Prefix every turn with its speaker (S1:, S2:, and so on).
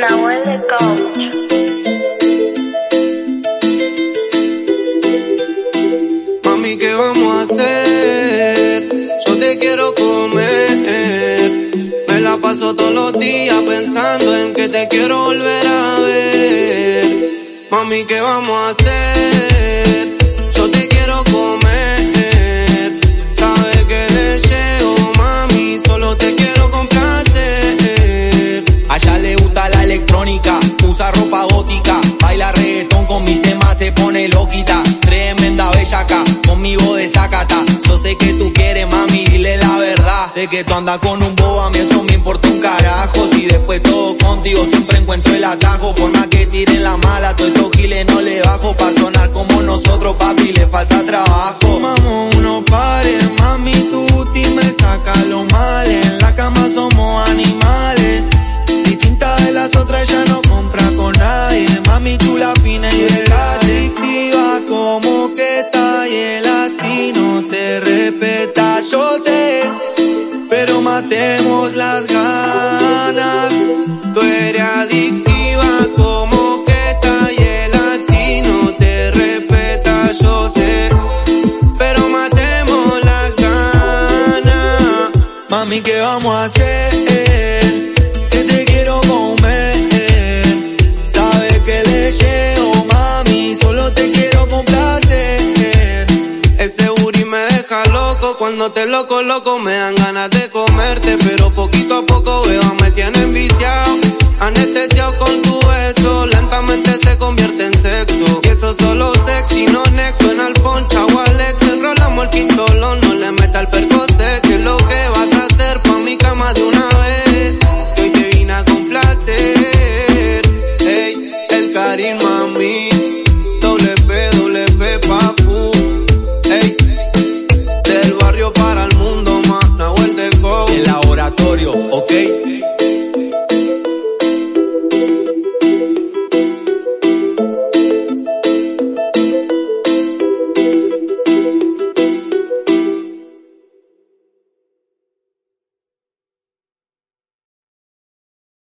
S1: Nahuel de Coach.
S2: Mami, ¿qué vamos a hacer? Yo te quiero comer. Me la paso todos los días pensando en que te quiero volver a ver. Mami, ¿qué vamos a hacer?
S3: Usa ropa gótica, baila reggaetón con mi tema, se pone loquita, tremenda bellaca, conmigo desacata. Yo sé que tú quieres, mami, dile la verdad. Sé que tú andas con un bobo, a mí eso me importa un carajo. Si después todo contigo siempre encuentro el atajo, por más que tiren la mala, todo estos giles no le bajo. Pa' sonar como nosotros, papi, le falta trabajo.
S2: Tomamos matemos las ganas. Tú eres adictiva, como que está y el latino te respeta, yo sé. Pero matemos las ganas. Mami, ¿qué vamos a hacer? Que te quiero comer. Sabes que le llego, mami, solo te quiero complacer. Ese booty me deja loco, cuando te lo coloco me dan el